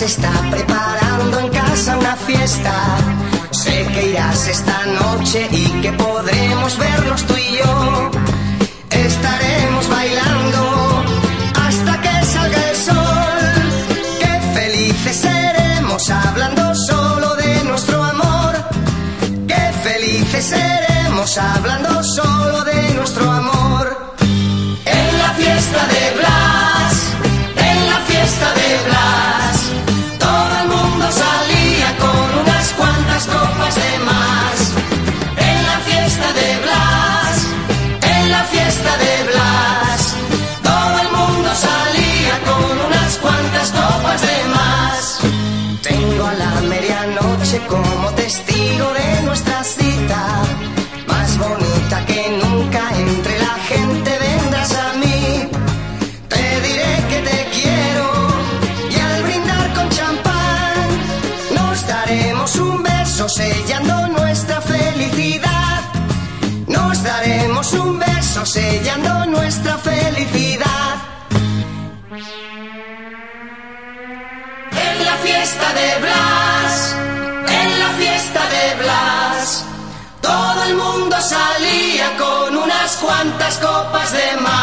se está preparando en casa una fiesta. Sé que irás esta noche y que podremos vernos tú y yo. Estaremos bailando hasta que salga el sol. Qué felices seremos hablando solo de nuestro amor. Qué felices seremos hablando solo como testigo de nuestra cita, más bonita que nunca entre la gente vendrás a mí. Te diré que te quiero y al brindar con champán nos daremos un beso sellando nuestra felicidad. Nos daremos un beso sellando nuestra felicidad. En la fiesta de Blas, salía con unas cuantas copas de más.